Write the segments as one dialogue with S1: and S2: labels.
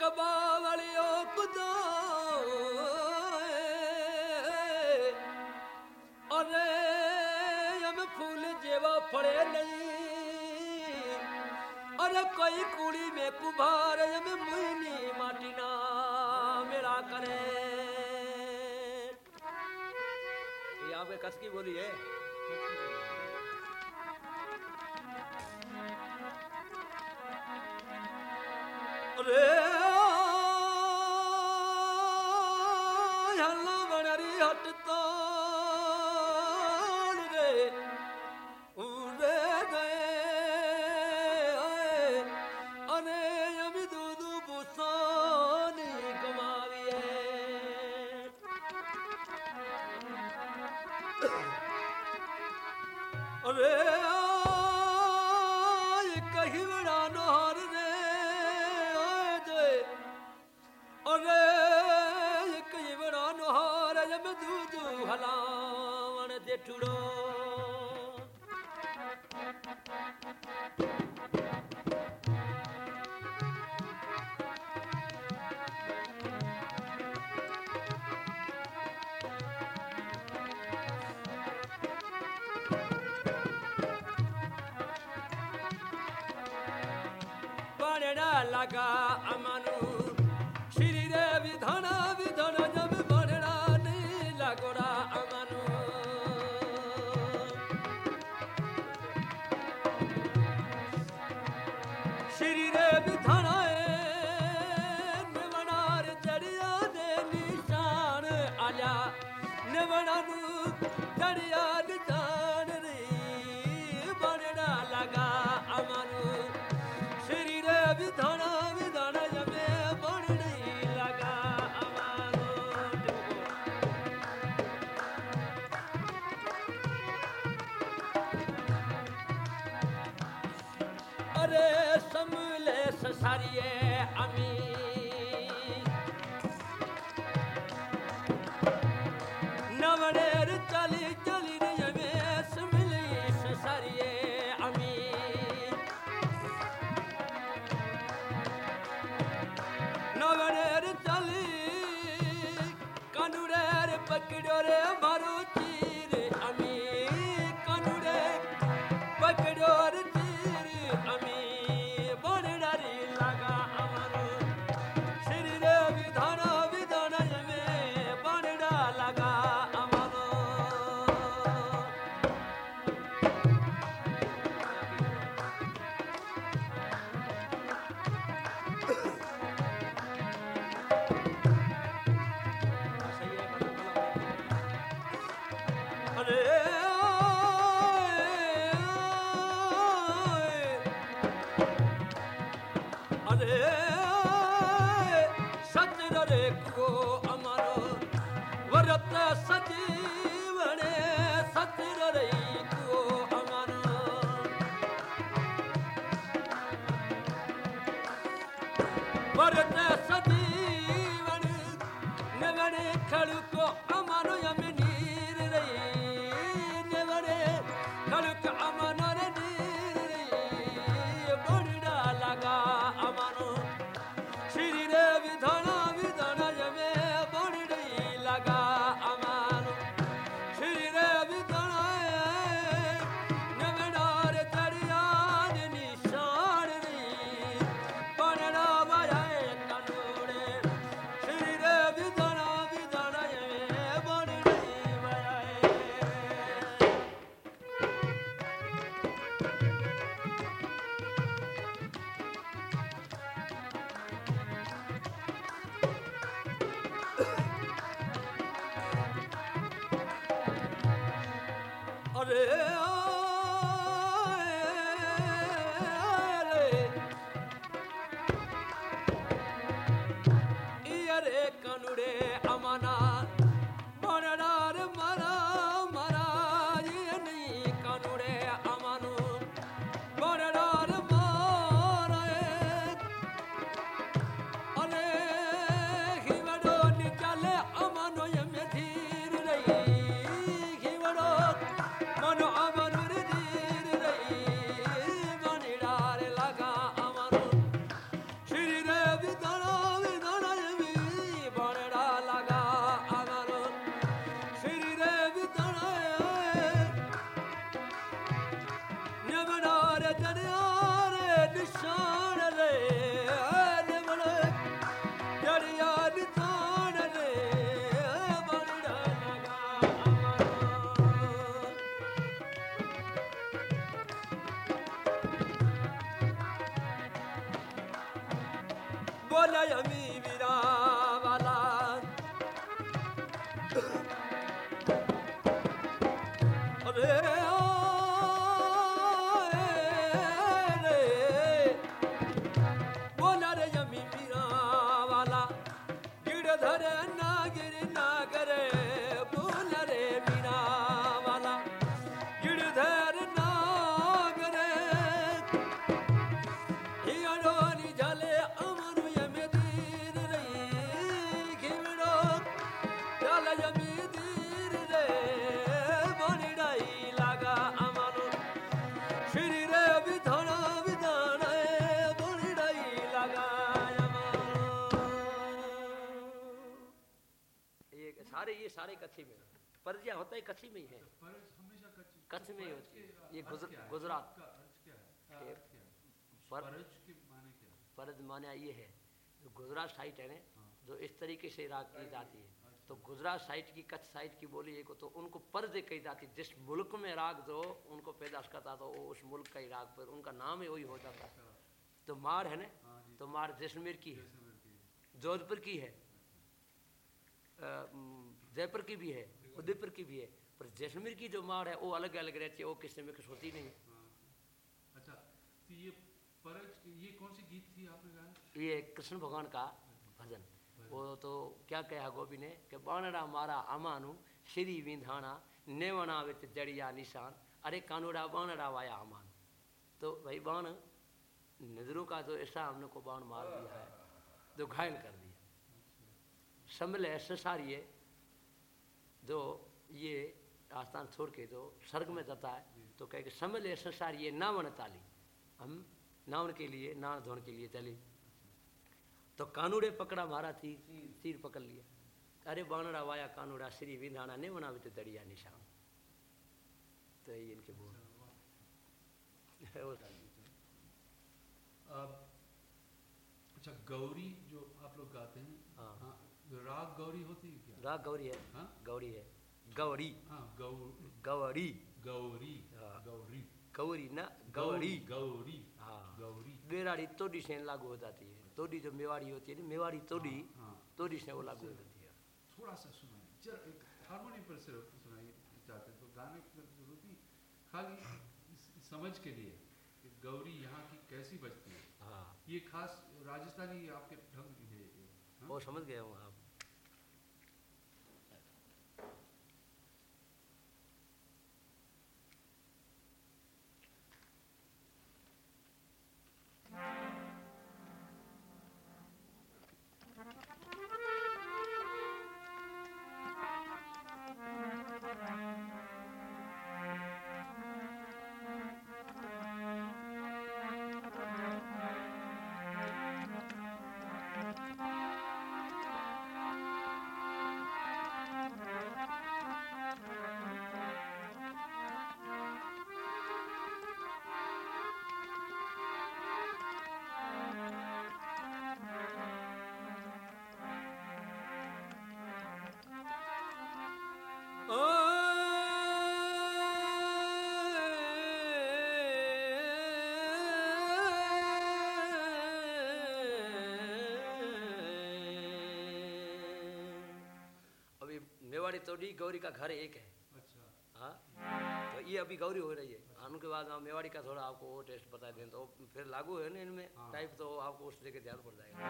S1: कबावलियो कुदो अरे हम फूल जेवा फड़े नहीं। अरे, कोई कुड़ी में कुभार हम मुइनी माटिना मेरा करे। ये आपके कस बोली है? अरे लगा अमनू yeah, I mean. Hare re सारे कच्छी में। परजिया होता ही कच्छी में ही है।
S2: परज
S1: कच्छ में ही होती है। ये? गुजरात।
S2: परज माने
S1: परज ये है जो गुजरात साइड है ना
S2: हाँ।
S1: जो इस तरीके से राग की जाती है। तो गुजरात साइड की कच्छ साइड की बोली एक तो उनको पर्दे कही जाती। जिस मुल्क में राग जो उनको पैदाश करता तो वो उस मुल्क का ही राग पर उनका नाम ही वही हो जाता।
S2: अच्छा।
S1: तो मार है ना?
S2: हाँ
S1: तो मार जैसलमेर की है। जोधपुर की है। अ, म, जयपुर की भी है उदयपुर की भी है पर जैसलमेर की जो मार है वो अलग अलग रहती है वो किसी में कुछ होती नहीं।
S2: हाँ अच्छा तो ये परज ये कौन सी गीत थी आपने गाया?
S1: ये कृष्ण भगवान का भजन। वो तो क्या कहा गोपी ने कि बाणड़ा मारा अमानु श्री विंधाना नेवना विच जड़िया निशान अरे कानूड़ा बाणड़ा वाया अमान। तो भाई बाण नज़रों का जो ऐसा हमने को बाण मार दिया है जो घायल कर दिया। समल है ससारिये जो ये आस्थान छोड़ के जो स्वर्ग में जाता है तो कहे कि समल है ससारिये नावन ताली। हम नावन के लिए नान धोन के लिए चले। तो कानूड़े पकड़ा मारा थी तीर पकड़ लिया। अरे बाणड़ा वाया कानूड़ा श्री विंधाना ने बना तो दरिया निशान। तो ये इनके बोल। वो-
S2: अच्छा गौरी जो आप लोग गाते हैं
S1: हाँ।
S2: हाँ राग गौरी होती है?
S1: राग गौरी है।
S2: हाँ?
S1: गौरी है। गौरी।
S2: हाँ गौ
S1: गौरी।
S2: गौरी।
S1: हाँ।
S2: गौरी।
S1: गौरी ना गौरी।
S2: गौरी
S1: हाँ।
S2: गौरी।
S1: बेराड़ी तोड़ी से लागू हो जाती है। तोड़ी जो मेवाड़ी होती है ना मेवाड़ी तोड़ी
S2: हाँ।
S1: तोड़ी से वो लागू हो जाती है।
S2: थोड़ा सा सुनाइए एक हारमोनियम पर सिर्फ़ सुनाइए चाहते हैं तो गाने की ज़रूरत नहीं। खाली समझ के लिए कि गौरी यहाँ की कैसी बजती है।
S1: हाँ।
S2: ये खास राजस्थानी आपके ढंग की है हाँ?
S1: वो समझ गए हूँ आप तोड़ी गौरी का घर एक है।
S2: अच्छा।
S1: हाँ? तो ये अभी गौरी हो रही है। हाँ, उनके बाद हम मेवाड़ी का थोड़ा आपको वो टेस्ट बता दें तो फिर लागू है ना इनमें?
S2: हाँ।
S1: टाइप तो आपको उस लेके ध्यान पड़ जाएगा।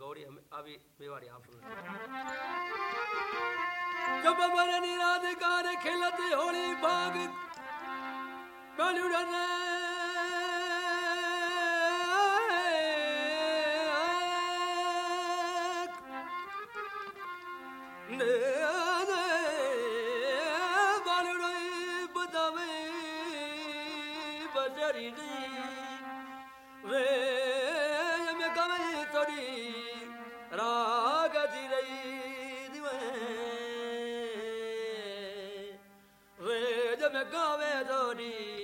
S1: गौरी हमें अभी मेवाड़ी आप जब बर निराधिकार खिलते होली भाग कालुड़ने ने ने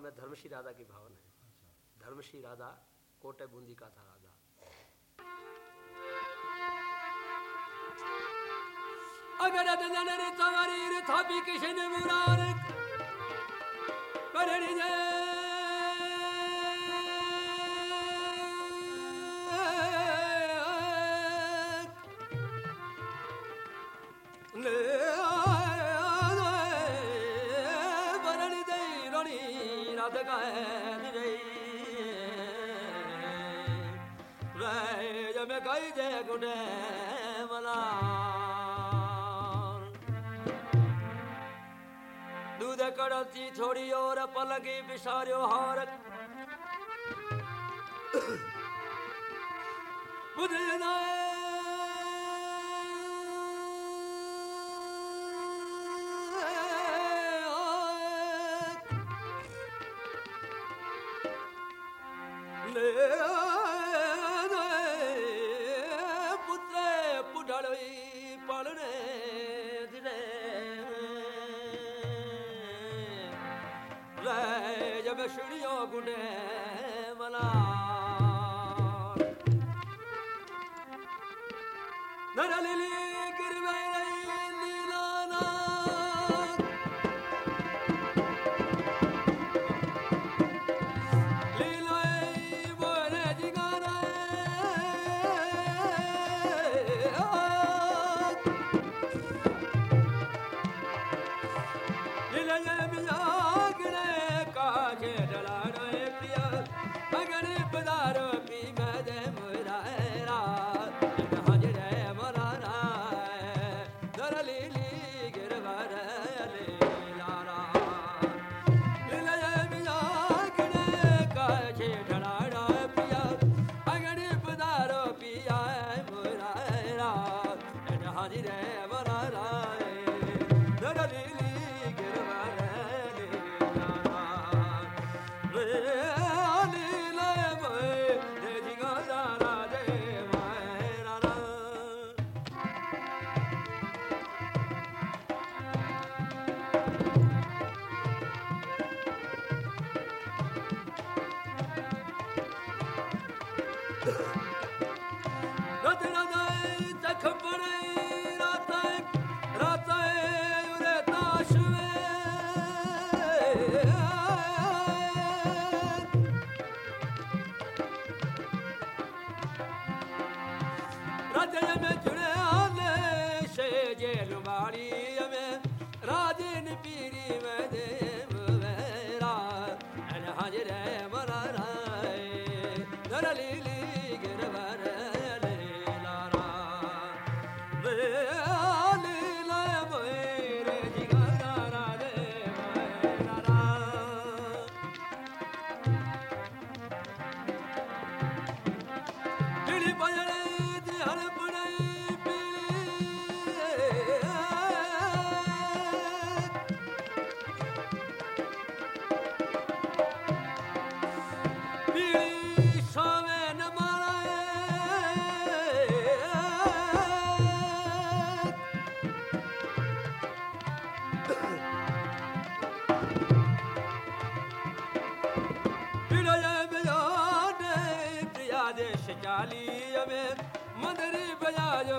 S1: में धर्मश्री राधा की भावना है। धर्मश्री राधा कोटे बूंदी का था राधा। अगर तवरीर थापी किशन मुरार करणी दूध छोड़ी और पलगी बिसारियो हार।
S3: मदर बजायो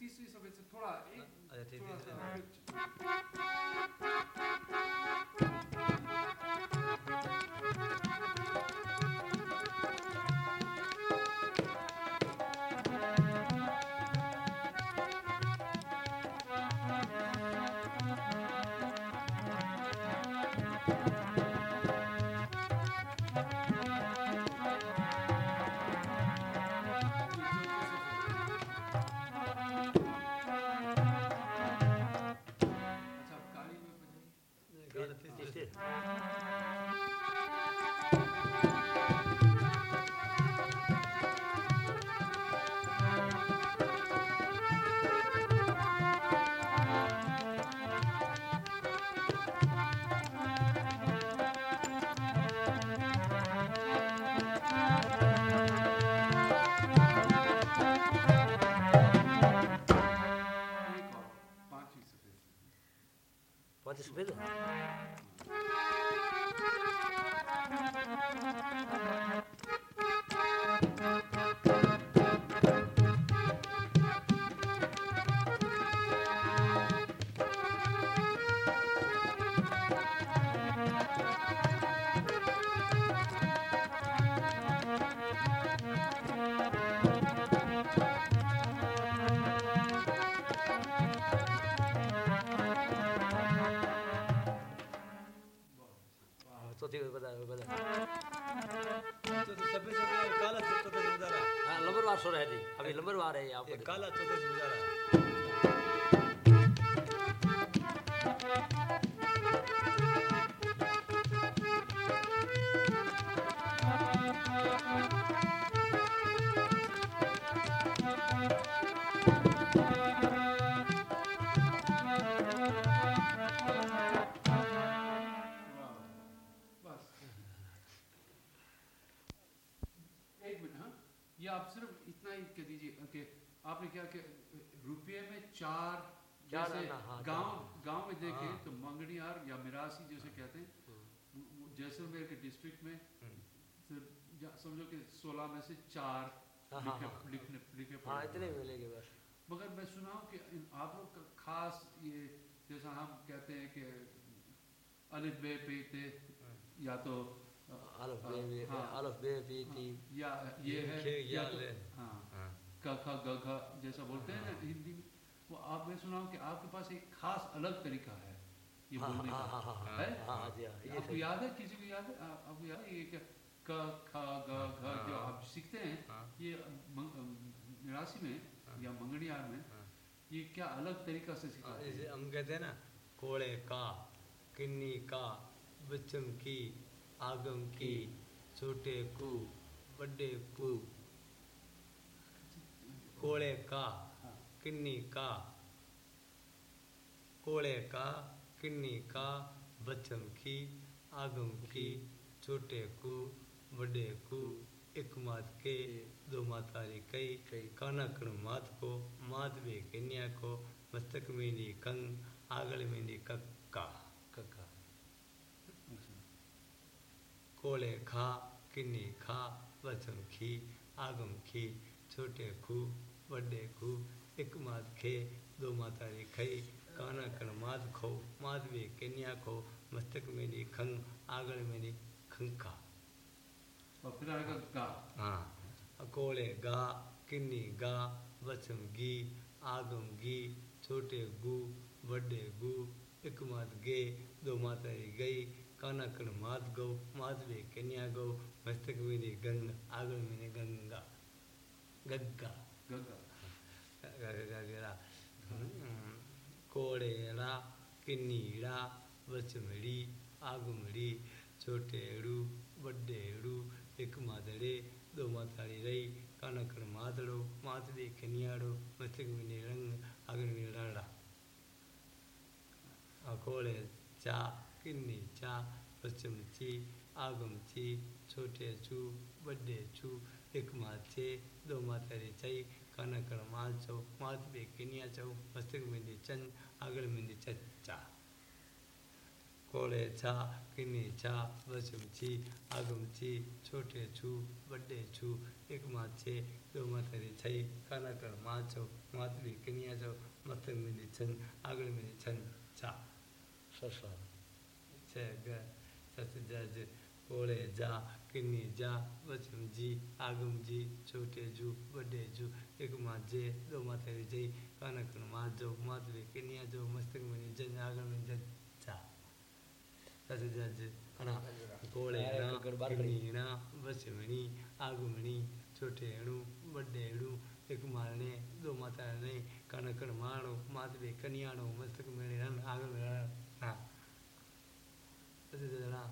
S2: तीसरी सफ़ेद
S3: से
S2: थोड़ा एक
S3: अच्छा
S2: थोड़ा सा
S1: पाँच सफ़ेद चौथी लंबरवार है
S2: चार जैसे
S1: हाँ,
S2: गाँव गाँव में देखें
S3: हाँ।
S2: तो मंगनियार या मिरासी जैसे कहते हैं वो जैसलमेर के डिस्ट्रिक्ट में सिर्फ़ समझो कि सोलह में से चार
S1: हाँ, हाँ,
S2: लिखे
S1: हाँ।
S2: लिखने लिखे
S1: हाँ। इतने मिलेंगे बस।
S2: मगर मैं सुना हूँ कि आप लोग का खास ये जैसा हम कहते हैं कि अलिफ बे पे ते या तो अ,
S1: बे बे
S2: हाँ।
S1: अल्फ बे टी
S2: या ये है या तो हाँ।
S3: हाँ।
S2: क ख ग घ जैसा बोलते हैं ना हिंदी में। वो आप मैं सुना कि आपके पास एक खास अलग तरीका है ये
S1: हाँ
S2: बोलने
S1: हाँ
S2: का
S1: हाँ हाँ
S2: है
S1: हाँ हाँ जी ये
S2: आपको याद है किसी को याद है आपको याद है ये क्या क ख ग घ जो। आप सीखते हैं ये निरासी में। या मंगनियार में। ये क्या अलग तरीका से सिखाते
S3: जैसे
S2: हैं
S3: हम कहते हैं ना कोड़े का किन्नी का बच्चम की आगम की छोटे कु बड़े कु कोड़े का। किन्नी का? कोड़े का किन्नी का? बच्चम की आगम की छोटे कु बड़े कु एक मात के दो मातारी कई
S1: कई।
S3: काना कण मात को मात वे कन्या को मस्तक में नी कंग आगल में नी कक्का।
S1: कक्का।
S3: कोले खा किन्नी खा बचम खी आगम खी छोटे खू बड़े खू एक मात खे दो मातारी खई काना कण मात खो मात वे कन्या खो मस्तक में नी खंग आगल में नी खंका
S2: और फिर आएगा गा।
S3: हाँ अकोले गा किन्नी गा बचम गी आगम गी छोटे गु बड़े गु एक मात गे दो मातारी गई काना कण मात गौ मात वे कन्या गौ मस्तक में नी गंग आगल में नी गंगा। गग्गा।
S2: गगा
S3: कोड़ेड़ा किन्नीड़ा बचमड़ी आगमड़ी छोटेड़ू बड्डेड़ू एक मादड़े दो माताड़ी रही कानकड़ मादड़ो मातड़ी कन्याड़ो मस्तक में रंग में राड़ा अकोले चा किन्नी चा पश्चिम ची आगम ची छोटे चू बड्डे चू एक छे दो माता रे माल मात बे किनिया चौ मस्तक मेंदी चन आगळ मेंदी चच्चा। कोले छा किन्नी छा वसुम छी आगम छी छोटे छू बड़े छू एक मात छे दो माता रे छई काना कण माल चौ मात बे किनिया चौ मस्तक मेंदी चन आगळ मेंदी चन चा
S1: સસા
S3: छह ग सत ओड़े जा किन्नी जा बचम जी आगम जी छोटे जू बड़े जू एक मात जे दो माता जय कनक मात जो मात किन्निया जो मस्तक में जन आगम में जन जा तसे जज अना
S1: कोले
S3: ना किन्नी ना बचमनी आगमनी छोटे अणु बड़े अणु एक मारने दो माता ने कनक माणो मात वे कनियाणो मस्तक में रन आगम रन ना तसे जज ना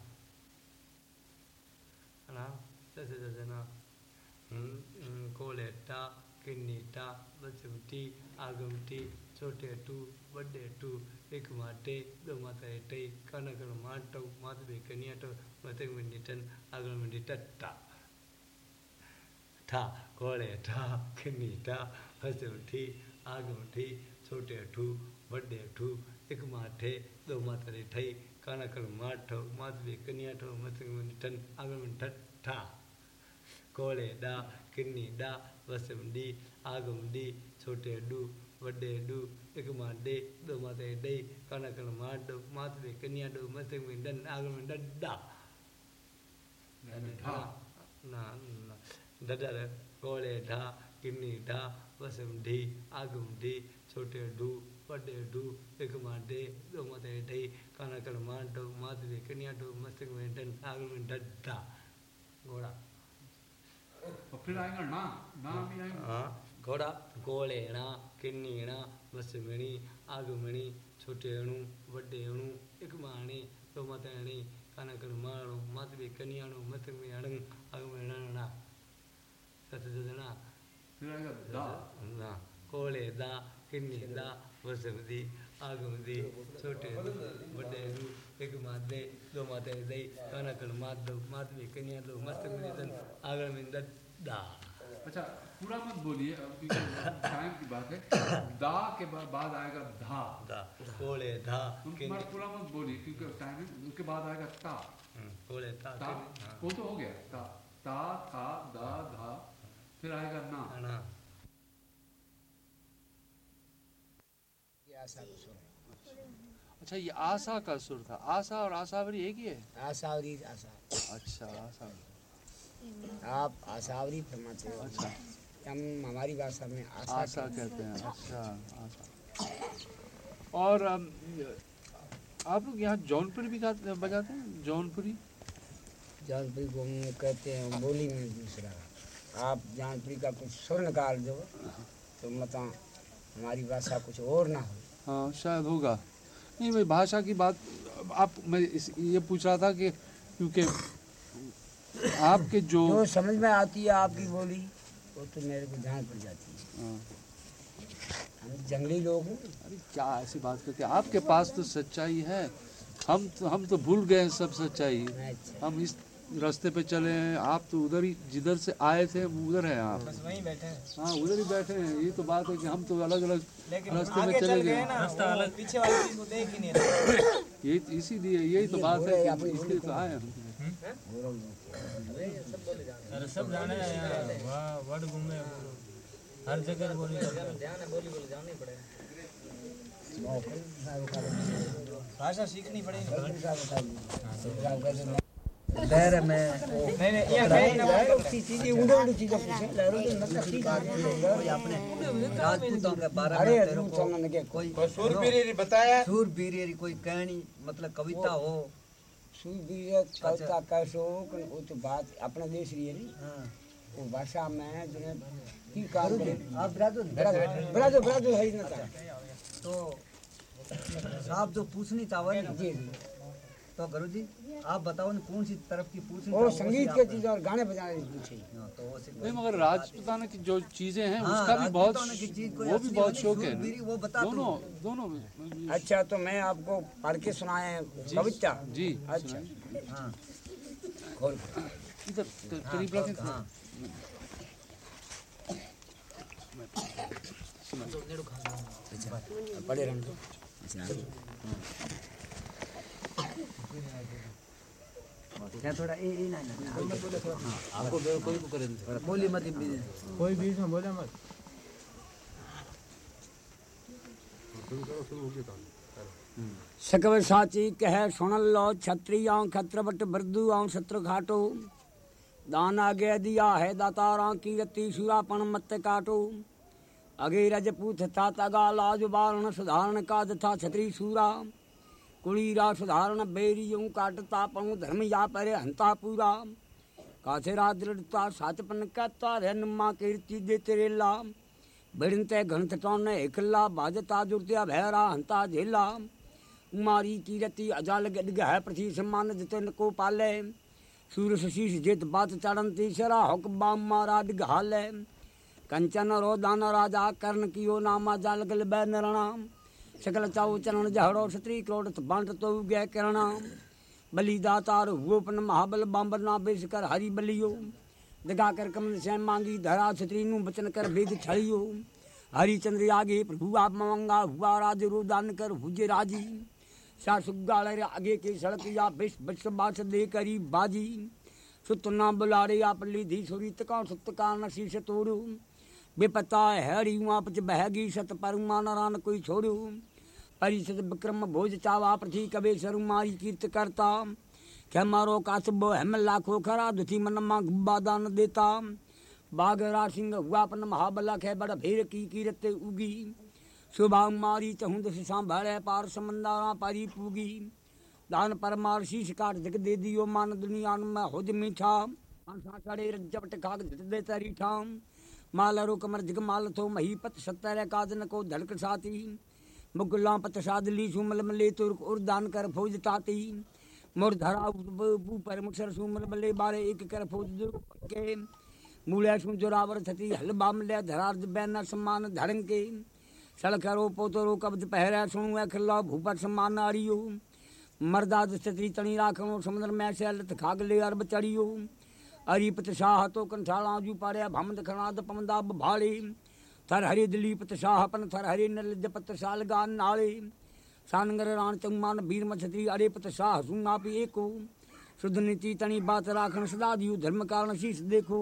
S3: Hello, this is you know, mm, mm, coleta, kineta, bachuti, agumti, chotetu, vadetu, ikumate, domatete, kanakamato, matvekaniato, mateminitan, agumitata. Ta, coleta, kineta, bachuti, agumti, chotetu, vadetu, ikumate, domatete, टन आगम मिंडी टट्टा ठा कोळे ठा किन्नी टा बचम टी आगम टी छोटे टू बड़े टू एक माठे दो माता रे ठई काना कण माठो मात बे कनिया टो मते मिंडी टन आगम मिंडी टट्टा कोळे डा किन्नी डा वसम डी आगम डी छोटे डू वड्डे डू एक माँ डे दो माते डे काना कण माँ डो मात बे कन्या डो मते में डन आगम में डड्डा
S2: ढा
S3: ना ना डडा रे कोळे ढा किन्नी ढा वसम ढी आगम ढी छोटे डू वड्डे डू एक माँ डे दो
S2: आएगा ना ना भी आएगा
S3: हाँ घोड़ा गोलेणा किन्नीणा बसमणी आगमणी छोटे अणु एक माणी दो ना
S2: अच्छा पूरा मत बोलिए अब टाइम की बात है। दा के बाद आएगा धा।
S3: दा कोले धा
S2: पूरा मत बोलिए क्योंकि टाइम उसके बाद आएगा ता।
S3: हम्म, कोले ता
S2: ता
S3: हाँ।
S2: वो तो हो गया ता। ता था दा धा फिर आएगा ना।
S3: अणा
S2: अच्छा ये आशा का सुर था। आशा और आशावरी एक ही है?
S4: आसावरी आसा
S2: अच्छा आशा।
S4: आप आशावरी फरमाते हो।
S2: अच्छा।
S4: हम हमारी भाषा में आशा
S2: आशा
S4: कहते
S2: हैं। अच्छा आशा। और आप लोग यहाँ जौनपुरी भी गाते बजाते हैं? जौनपुरी?
S4: जौनपुरी को हम कहते हैं बोली में दूसरा। आप जौनपुरी का कुछ सुर निकाल दो तो मतलब हमारी भाषा कुछ और ना हो।
S2: हाँ शायद होगा। नहीं भाई भाषा की बात आप मैं इस ये पूछ रहा था कि क्योंकि आपके जो
S4: जो समझ में आती है आपकी बोली वो तो मेरे को ध्यान पड़ जाती है।
S2: हाँ,
S4: हम जंगली लोग हैं।
S2: अरे क्या ऐसी बात करते हैं? आपके पास तो सच्चाई है। हम तो हम तो भूल गए हैं सब सच्चाई।
S4: अच्छा।
S2: हम इस रास्ते पे चले हैं। आप तो उधर ही जिधर से आए थे वो उधर हैं आप।
S5: बस वहीं बैठे हैं।
S2: हाँ उधर ही बैठे हैं। ये तो बात है कि हम तो अलग अलग रास्ते में चले गए।
S5: गए रास्ता अलग। पीछे वाली चीज़ को देख ही नहीं रहे।
S2: ये इसीलिए यही तो बात है कि इसलिए तो आए हम।
S5: अरे सब जाने हैं वर्ड घूमे हर जगह बोली भाषा सीखनी पड़ेगी।
S4: दायरे में
S5: नहीं नहीं यहाँ कहीं ना
S4: चीज़ें उड़े उड़े चीज़ें पूछे। लहरों के मतलब ठीक
S6: राजपूतों के बारे में तेरे को
S4: के
S6: कोई
S5: सूरबीर बताया?
S6: सूरबीर कोई कहानी मतलब कविता हो?
S4: सूरबीर कविता कैसो वो तो बात अपना देश रही है नहीं
S6: हाँ।
S4: वो भाषा में जो है की काम
S6: आप बिरादो
S4: बड़ा बड़ा जो बड़ा जो है ना
S6: तो साहब जो पूछनी चाहे
S4: जी जी।
S6: तो गुरु जी आप बताओ कौन सी तरफ़ की
S4: पूछ
S6: और
S4: संगीत की चीज़ और गाने बजाने की पूछे
S6: तो
S2: नहीं मगर राजपूताना की जो चीज़ें हैं
S6: हाँ,
S2: उसका भी बहुत वो भी बहुत शौक है।
S6: वो बता
S2: दोनों दोनों में।
S4: अच्छा तो मैं आपको पढ़ के सुनाए कविता
S2: जी
S4: अच्छा।
S6: हाँ।
S2: इधर करीब रखें।
S6: हाँ।
S4: पढ़े सकव साची कह सुन लो छत्री आऊँ
S2: खत्रपट घाटो। दान आगे
S4: दिया है
S5: दातारा की गति सुरापण मत
S4: काटो। अगे रजपूत था तगा लाज बारण सुधारण का था छत्री सूरा। कुड़ीरा सुधारण बेरियों काटता पणु धर्म या परे हंता पूरा काथेरा दृढ़ता सातपन कहता, रहन माँ कीर्ति दे तेरेला बिड़ते घंत टौन हिकला बाजता जुड़त्या भैरा हंता झेला उमारी कीरति अजाल गडग है पृथ्वी सम्मान जितन को पाले सूर्य शशीष जेत बात चरण तीसरा हुक बाम मारा डिघाल कंचन रो दान राजा कर्ण कियो नामा जाल गल बै नरणाम सकल चाऊ चरण जहड़ो क्षत्रिय क्रोड़ बंट तो गय किरणाम बलिदातार गोपन महाबल बांबर ना बेस कर हरि बलियो। दगा कर कमल श्याम मांगी धरा क्षत्रिय नु बचन कर भेद छड़ियो। हरिचंद्र आगे प्रभु आप मंगा, हुआ राज रोदान कर हुजे राज़ी। सा सुग्गा आगे के सड़क या विष विश्व बास दे करी बाजी। सुत ना बुलारे आप ली लीधी सुरी तका सुत का नशीस तोड़ो। बेपता है हरी वहाँ पच बहगी सत पर मान रान कोई छोड़ो। परिषद विक्रम भोज चावा प्रथि कबे सरु मारी कीर्त करता। क्या मारो कासबो हम लाखो खरा दुथी मन मा गुब्बा दान देता। बागरा सिंह हुआ पन महाबला खे बड़ भीर की कीरत उगी। सुबह मारी चहुंद से सांभळे पार समंदारा पारी पूगी। दान परमार शीश काट जग दे दियो मान दुनिया में हुज मीठा। पांसा चढ़े रजपट खाक धट दे तरी ठाम माल रो कमर जग माल थो मही पत सत्तर कादन को धड़क साती। मुगला पत सादली सुमल मले तुर्क उर दान कर फौज ताती। मोर धरा ऊपर मुक्सर सुमल मले बारे एक कर फौज के। मूले सु जोरावर थती हल बामले धरार बैनर सम्मान धड़न के। सड़करो पोतरो कब्ज पहरा सुणु खिल्ला भूपट सम्मान आड़ियो। मर्दाद छतरी तणी राखणो समुद्र में सैलत खागले अरब चढ़ियो। अरिपत शाह तो कंठाला जू पाड़िया भमद खणाद पमदा भाड़े। थर हरि दिलीपत शाह पन थर हरि नल जपत साल गान नाले। सानगर राण चंगमान वीर मछत्री अरेपत शाह सुना पी एको। शुद्ध नीति तणी बात राखण सदा दियो धर्म कारण शीश देखो।